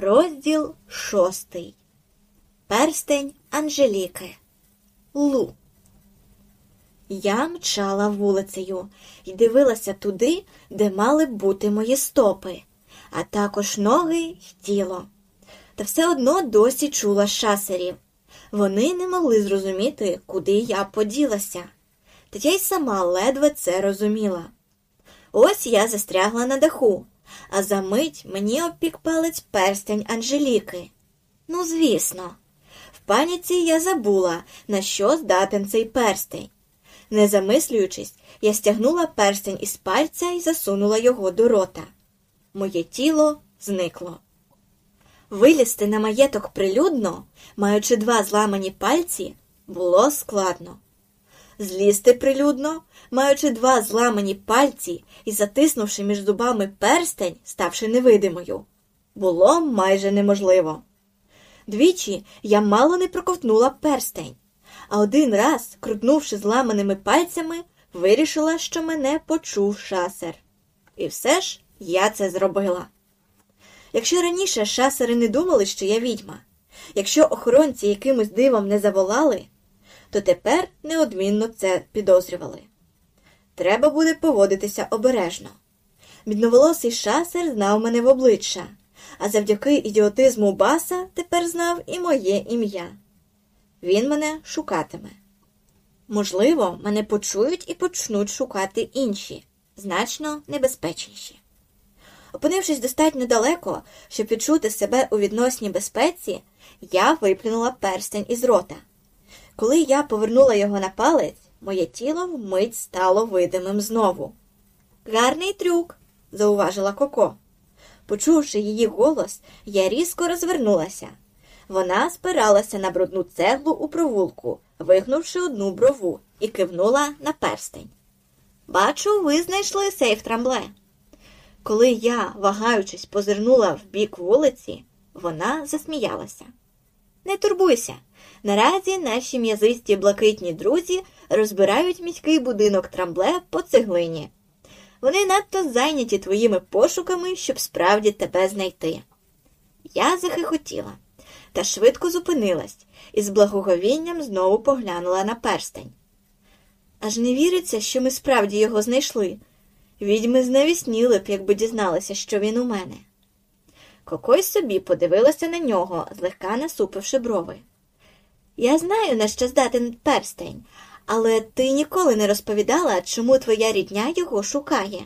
Розділ шостий. Перстень Анжеліки. Лу. Я мчала вулицею і дивилася туди, де мали бути мої стопи, а також ноги й тіло. Та все одно досі чула шасерів. Вони не могли зрозуміти, куди я поділася. Та я й сама ледве це розуміла. Ось я застрягла на даху, а за мить мені обпік палець перстень Анжеліки. Ну, звісно, в паніці я забула, на що здатен цей перстень. Не замислюючись, я стягнула перстень із пальця і засунула його до рота. Моє тіло зникло. Вилізти на маєток прилюдно, маючи два зламані пальці, було складно. Злізти прилюдно, маючи два зламані пальці і затиснувши між зубами перстень, ставши невидимою, було майже неможливо. Двічі я мало не проковтнула перстень, а один раз, крутнувши зламаними пальцями, вирішила, що мене почув шасер. І все ж я це зробила. Якщо раніше шасери не думали, що я відьма, якщо охоронці якимось дивом не заволали, то тепер неодмінно це підозрювали. Треба буде поводитися обережно. Бідноволосий шасер знав мене в обличчя, а завдяки ідіотизму баса тепер знав і моє ім'я. Він мене шукатиме. Можливо, мене почують і почнуть шукати інші, значно небезпечніші. Опинившись достатньо далеко, щоб відчути себе у відносній безпеці, я виплюнула перстень із рота. Коли я повернула його на палець, моє тіло вмить стало видимим знову. Гарний трюк, зауважила Коко. Почувши її голос, я різко розвернулася. Вона спиралася на брудну цеглу у провулку, вигнувши одну брову, і кивнула на перстень. Бачу, ви знайшли сейф трамбле. Коли я, вагаючись, позирнула в бік вулиці, вона засміялася. Не турбуйся. Наразі наші м'язисті блакитні друзі розбирають міський будинок трамбле по цеглині. Вони надто зайняті твоїми пошуками, щоб справді тебе знайти. Я захихотіла та швидко зупинилась і з благоговінням знову поглянула на перстень. Аж не віриться, що ми справді його знайшли. Відьми знавісніли б, якби дізналися, що він у мене. Кокой собі подивилася на нього, злегка насупивши брови. Я знаю, на що здатен перстень, але ти ніколи не розповідала, чому твоя рідня його шукає.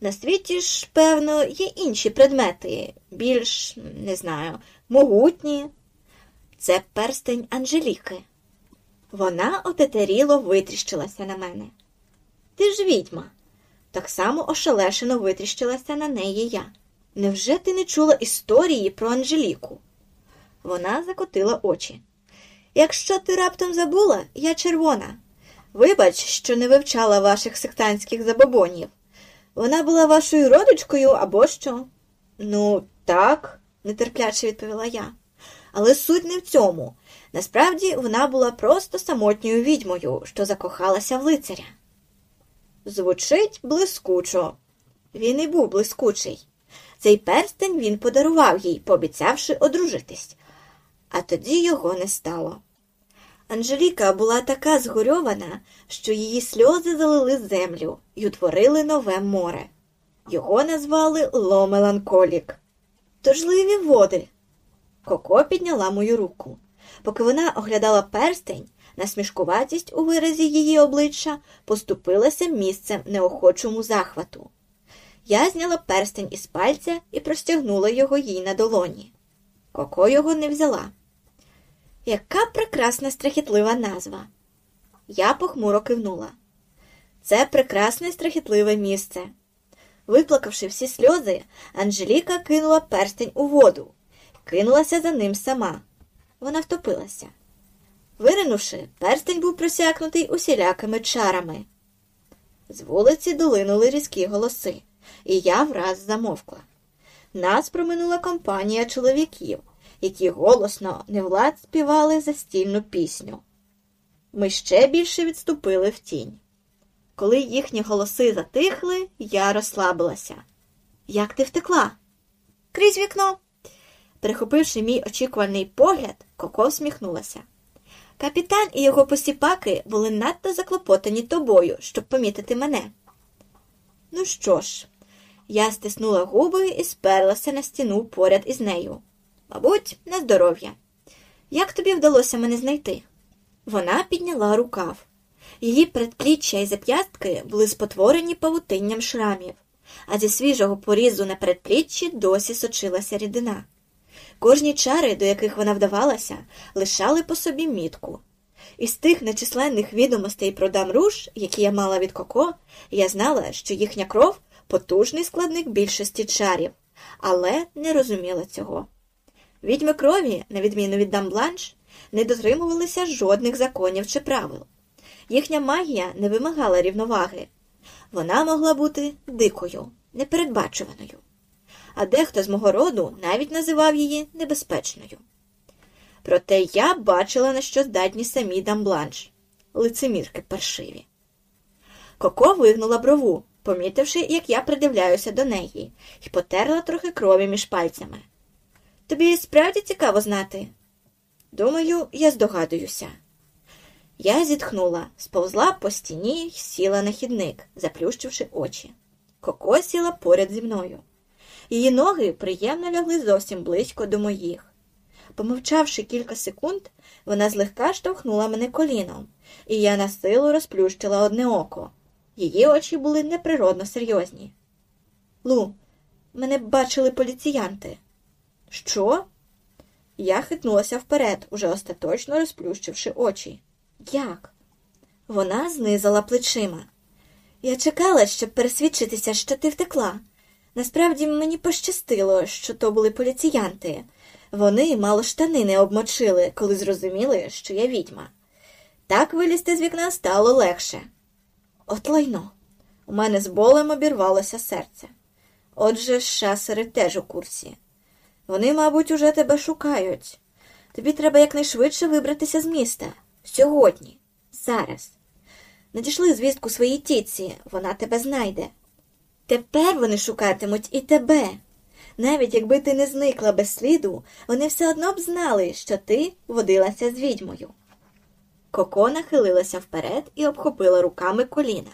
На світі ж, певно, є інші предмети, більш, не знаю, могутні. Це перстень Анжеліки. Вона отетеріло витріщилася на мене. Ти ж відьма. Так само ошелешено витріщилася на неї я. Невже ти не чула історії про Анжеліку? Вона закотила очі. Якщо ти раптом забула, я червона. Вибач, що не вивчала ваших сектантських забобонів. Вона була вашою родичкою або що? Ну, так, нетерпляче відповіла я. Але суть не в цьому. Насправді вона була просто самотньою відьмою, що закохалася в лицаря. Звучить блискучо. Він і був блискучий. Цей перстень він подарував їй, пообіцявши одружитись, а тоді його не стало. Анжеліка була така згорьована, що її сльози залили землю і утворили нове море. Його назвали Ломеланколік. Тожливі води. Коко підняла мою руку. Поки вона оглядала перстень, насмішкуватість у виразі її обличчя поступилася місцем неохочому захвату. Я зняла перстень із пальця і простягнула його їй на долоні. Коко його не взяла. Яка прекрасна страхітлива назва. Я похмуро кивнула. Це прекрасне страхітливе місце. Виплакавши всі сльози, Анжеліка кинула перстень у воду, кинулася за ним сама. Вона втопилася. Виринувши, перстень був просякнутий усілякими чарами. З вулиці долинули різкі голоси, і я враз замовкла. Нас проминула компанія чоловіків, які голосно невлад співали застільну пісню. Ми ще більше відступили в тінь. Коли їхні голоси затихли, я розслабилася. Як ти втекла? Крізь вікно. Перехопивши мій очікуваний погляд, Коко всміхнулася. Капітан і його посіпаки були надто заклопотані тобою, щоб помітити мене. Ну що ж, я стиснула губи і сперлася на стіну поряд із нею. Мабуть, на здоров'я. Як тобі вдалося мене знайти? Вона підняла рукав. Її предпліччя і зап'ястки були спотворені павутинням шрамів, а зі свіжого порізу на передпліччі досі сочилася рідина. Кожні чари, до яких вона вдавалася, лишали по собі мітку. Із тих нечисленних відомостей про дамруш, які я мала від коко, я знала, що їхня кров потужний складник більшості чарів, але не розуміла цього. Відьми крові, на відміну від дамбланш, не дотримувалися жодних законів чи правил. Їхня магія не вимагала рівноваги. Вона могла бути дикою, непередбачуваною. А дехто з мого роду навіть називав її небезпечною. Проте я бачила, на що здатні самі дамбланш, лицемірки паршиві. Коко вигнула брову, помітивши, як я придивляюся до неї, і потерла трохи крові між пальцями. Тобі справді цікаво знати? Думаю, я здогадуюся. Я зітхнула, сповзла по стіні й сіла на хідник, заплющивши очі. Коко сіла поряд зі мною. Її ноги приємно лягли зовсім близько до моїх. Помовчавши кілька секунд, вона злегка штовхнула мене коліном, і я на силу розплющила одне око. Її очі були неприродно серйозні. Лу, мене бачили поліціянти. Що? Я хитнулася вперед, уже остаточно розплющивши очі. Як? Вона знизала плечима. Я чекала, щоб пересвідчитися, що ти втекла. Насправді мені пощастило, що то були поліціянти. Вони мало штани не обмочили, коли зрозуміли, що я відьма. Так вилізти з вікна стало легше. От лайно. У мене з болем обірвалося серце. Отже, шасери теж у курсі. Вони, мабуть, уже тебе шукають. Тобі треба якнайшвидше вибратися з міста. Сьогодні, зараз. Надійшли звістку своїй тітці, вона тебе знайде. Тепер вони шукатимуть і тебе. Навіть якби ти не зникла без сліду, вони все одно б знали, що ти водилася з відьмою. Коко нахилилася вперед і обхопила руками коліна,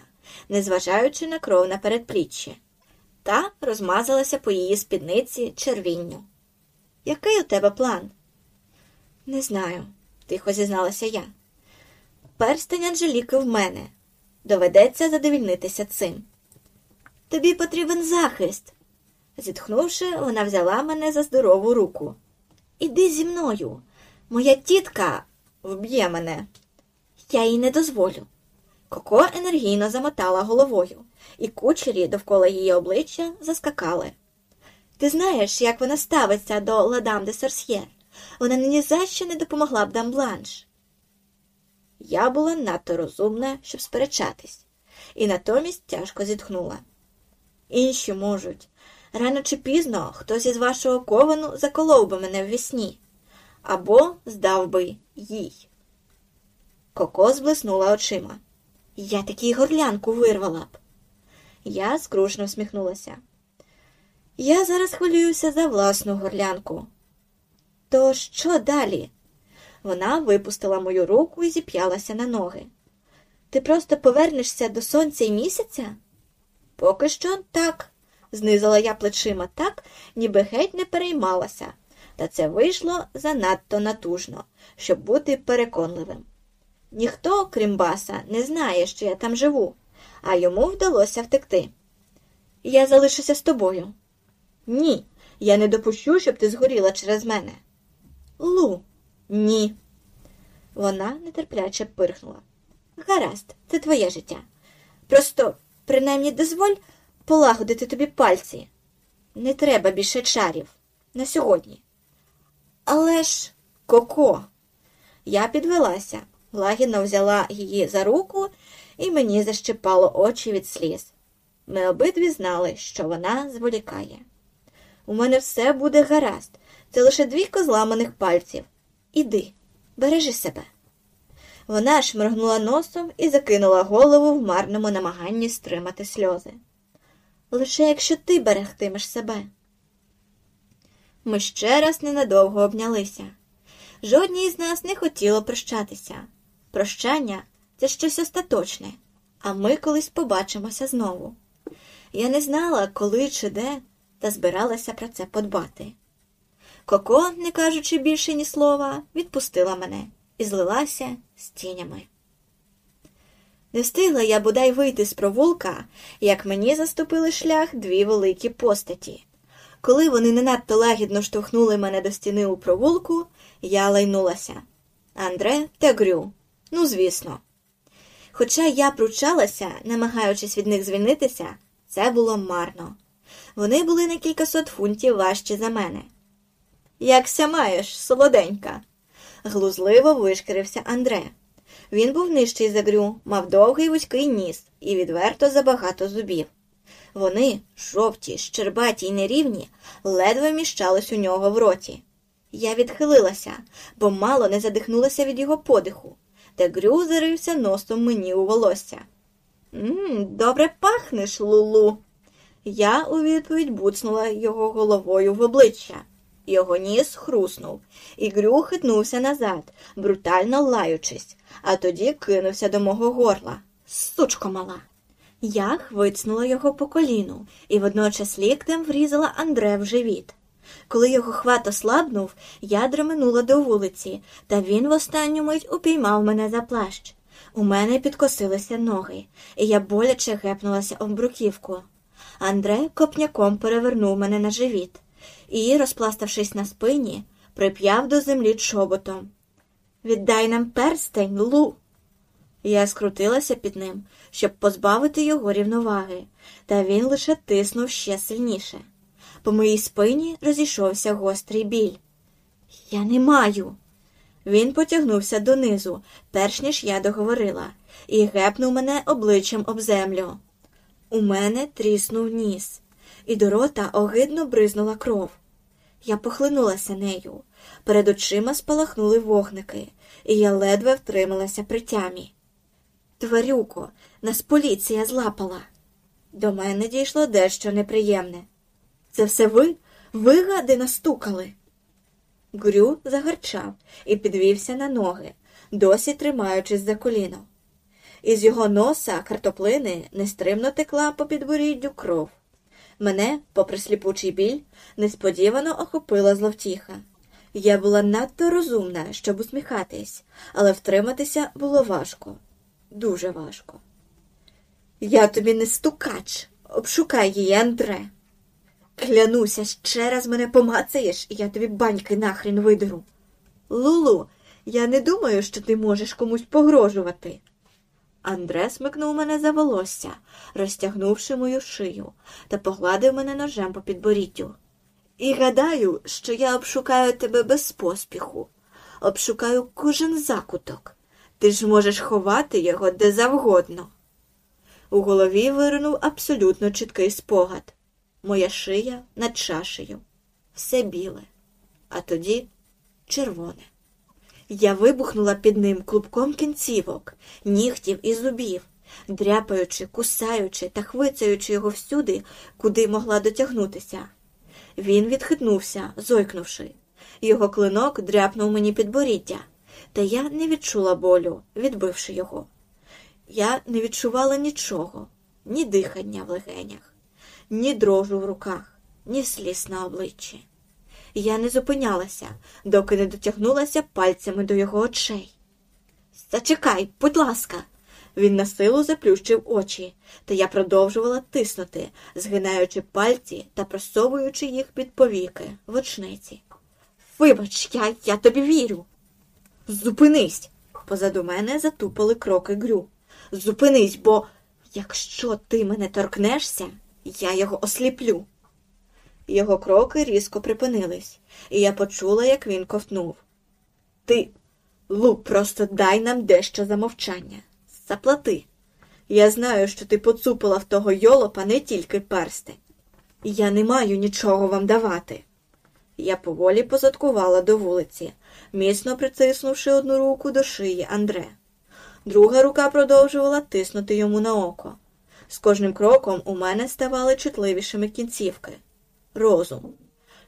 незважаючи на кров на передпліччі, та розмазалася по її спідниці червінню. Який у тебе план? Не знаю, тихо зізналася я. Перстень Анжеліки в мене. Доведеться задовільнитися цим. Тобі потрібен захист. Зітхнувши, вона взяла мене за здорову руку. Іди зі мною. Моя тітка вб'є мене. Я їй не дозволю. Коко енергійно замотала головою, і кучері довкола її обличчя заскакали. Ти знаєш, як вона ставиться до ладам де Сорсьєр? Вона ні за що не допомогла б дамбланш. Я була надто розумна, щоб сперечатись, і натомість тяжко зітхнула. Інші можуть. Рано чи пізно хтось із вашого ковану заколов би мене в вісні або здав би їй. Коко зблиснула очима. Я такий горлянку вирвала б. Я скрушно всміхнулася. Я зараз хвилююся за власну горлянку. То що далі? Вона випустила мою руку і зіп'ялася на ноги. Ти просто повернешся до сонця і місяця? Поки що так, знизила я плечима так, ніби геть не переймалася, та це вийшло занадто натужно, щоб бути переконливим. Ніхто, крім баса, не знає, що я там живу, а йому вдалося втекти. Я залишуся з тобою. Ні, я не допущу, щоб ти згоріла через мене. Лу, ні. Вона нетерпляче пирхнула. Гаразд, це твоє життя. Просто, принаймні, дозволь полагодити тобі пальці. Не треба більше чарів на сьогодні. Але ж, Коко, я підвелася, лагідно взяла її за руку, і мені защипало очі від сліз. Ми обидві знали, що вона зволікає. У мене все буде гаразд, це лише дві козламаних пальців. Іди, бережи себе. Вона шморгнула носом і закинула голову в марному намаганні стримати сльози. Лише якщо ти берегтимеш себе. ми ще раз ненадовго обнялися. Жодній з нас не хотіло прощатися. Прощання це щось остаточне, а ми колись побачимося знову. Я не знала, коли чи де, та збиралася про це подбати. Коко, не кажучи більше ні слова, відпустила мене і злилася з тінями. Не встигла я бодай вийти з провулка, як мені заступили шлях дві великі постаті. Коли вони не надто лагідно штовхнули мене до стіни у провулку, я лайнулася. Андре та Грю. Ну, звісно. Хоча я пручалася, намагаючись від них звільнитися, це було марно. Вони були на кількасот фунтів важчі за мене. Якся маєш, солоденька, глузливо вишкірився Андре. Він був нижчий за Грю, мав довгий вузький ніс і відверто забагато зубів. Вони, жовті, щербаті й нерівні, ледве міщались у нього в роті. Я відхилилася, бо мало не задихнулася від його подиху, та Грю зарився носом мені у волосся. «Ммм, Добре пахнеш, Лулу. Я у відповідь буцнула його головою в обличчя. Його ніс хруснув, і Грю хитнувся назад, брутально лаючись, а тоді кинувся до мого горла. Сучко мала. Я хвицнула його по коліну і водночас ліктем врізала Андре в живіт. Коли його хват ослабнув, я дременула до вулиці, та він в останню мить упіймав мене за плащ. У мене підкосилися ноги, і я боляче гепнулася об бруківку. Андре копняком перевернув мене на живіт і, розпластавшись на спині, прип'яв до землі чоботом. Віддай нам перстень, Лу. Я скрутилася під ним, щоб позбавити його рівноваги, та він лише тиснув ще сильніше. По моїй спині розійшовся гострий біль. Я не маю. Він потягнувся донизу, перш ніж я договорила, і гепнув мене обличчям об землю. У мене тріснув ніс, і до рота огидно бризнула кров. Я похлинулася нею. Перед очима спалахнули вогники, і я ледве втрималася при тямі. Тварюко, нас поліція злапала. До мене дійшло дещо неприємне. Це все ви? Ви гади настукали. Грю загарчав і підвівся на ноги, досі тримаючись за коліно. Із його носа картоплини нестримно текла по підборіддю кров. Мене, попри сліпучий біль, несподівано охопила зловтіха. Я була надто розумна, щоб усміхатись, але втриматися було важко, дуже важко. Я тобі не стукач, обшукай її, Андре. Клянуся, ще раз мене помацаєш, і я тобі баньки нахрін видеру. Лулу, я не думаю, що ти можеш комусь погрожувати. Андре смикнув мене за волосся, розтягнувши мою шию, та погладив мене ножем по підборіддю. І гадаю, що я обшукаю тебе без поспіху, обшукаю кожен закуток. Ти ж можеш ховати його де завгодно. У голові виринув абсолютно чіткий спогад. Моя шия над чашею, все біле, а тоді червоне. Я вибухнула під ним клубком кінцівок, нігтів і зубів, дряпаючи, кусаючи та хвицаючи його всюди, куди могла дотягнутися. Він відхитнувся, зойкнувши. Його клинок дряпнув мені підборіддя, та я не відчула болю, відбивши його. Я не відчувала нічого, ні дихання в легенях, ні дрожу в руках, ні сліз на обличчі. Я не зупинялася, доки не дотягнулася пальцями до його очей. Зачекай, будь ласка. Він на силу заплющив очі, та я продовжувала тиснути, згинаючи пальці та просовуючи їх під повіки в очниці. Вибач, я, я тобі вірю. Зупинись. Позаду мене затупили кроки Грю. Зупинись, бо якщо ти мене торкнешся, я його осліплю. Його кроки різко припинились, і я почула, як він ковтнув. Ти, Лу, просто дай нам дещо за мовчання. Заплати. Я знаю, що ти поцупила в того йолопа не тільки перстень. Я не маю нічого вам давати. Я поволі позадкувала до вулиці, міцно притиснувши одну руку до шиї Андре. Друга рука продовжувала тиснути йому на око. З кожним кроком у мене ставали чутливішими кінцівки. Розум.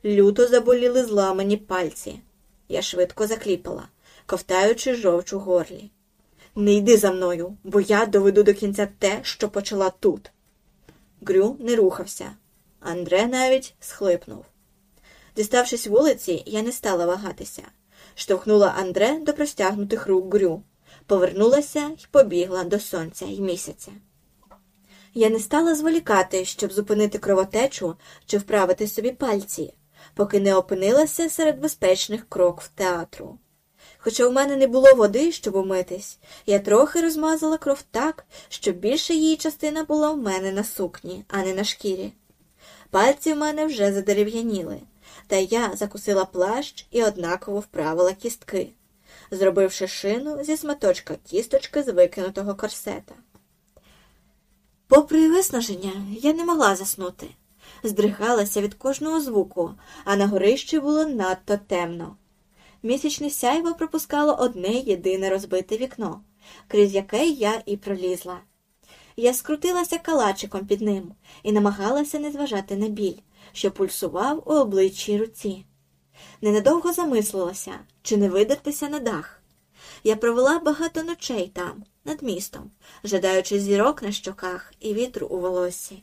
Люто заболіли зламані пальці. Я швидко закліпала, ковтаючи жовч у горлі. Не йди за мною, бо я доведу до кінця те, що почала тут. Грю не рухався. Андре навіть схлипнув. Діставшись вулиці, я не стала вагатися. Штовхнула Андре до простягнутих рук Грю, повернулася і побігла до сонця і місяця. Я не стала зволікати, щоб зупинити кровотечу чи вправити собі пальці, поки не опинилася серед безпечних крок в театру. Хоча в мене не було води, щоб умитись, я трохи розмазала кров так, щоб більша її частина була в мене на сукні, а не на шкірі. Пальці в мене вже задерев'яніли, та я закусила плащ і однаково вправила кістки, зробивши шину зі сматочка кісточки з викинутого корсета. Попри виснаження, я не могла заснути. Здригалася від кожного звуку, а на горищі було надто темно. Місячне сяйво пропускало одне єдине розбите вікно, крізь яке я і пролізла. Я скрутилася калачиком під ним і намагалася не зважати на біль, що пульсував у обличчі руці. Ненадовго замислилася, чи не видертися на дах. Я провела багато ночей там, над містом, жадаючи зірок на щоках і вітру у волоссі.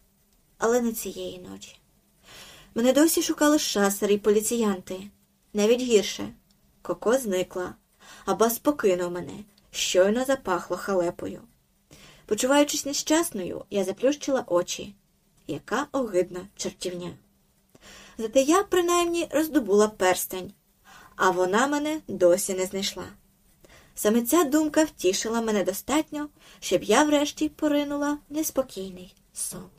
Але не цієї ночі. Мене досі шукали шасери й поліціянти. Навіть гірше. Коко зникла, а бас покинув мене, щойно запахло халепою. Почуваючись нещасною, я заплющила очі. Яка огидна чортівня. Зате я, принаймні, роздобула перстень, а вона мене досі не знайшла. Саме ця думка втішила мене достатньо, щоб я врешті поринула неспокійний сон.